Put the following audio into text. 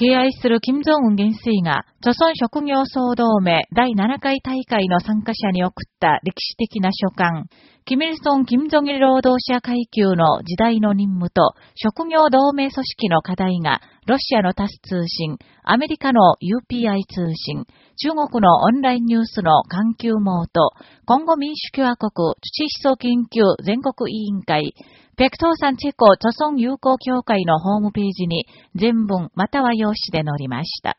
敬愛する金正恩元帥が、 著村職業総同盟第7回大会の参加者に送った歴史的な書簡、キミルソン・金正日労働者階級の時代の任務と職業同盟組織の課題が、ロシアのタス通信、アメリカの UPI 通信、中国のオンラインニュースの環球網と、今後民主共和国土思想研究全国委員会、ペクトーサンチェコ著村友好協会のホームページに全文または用紙で載りました。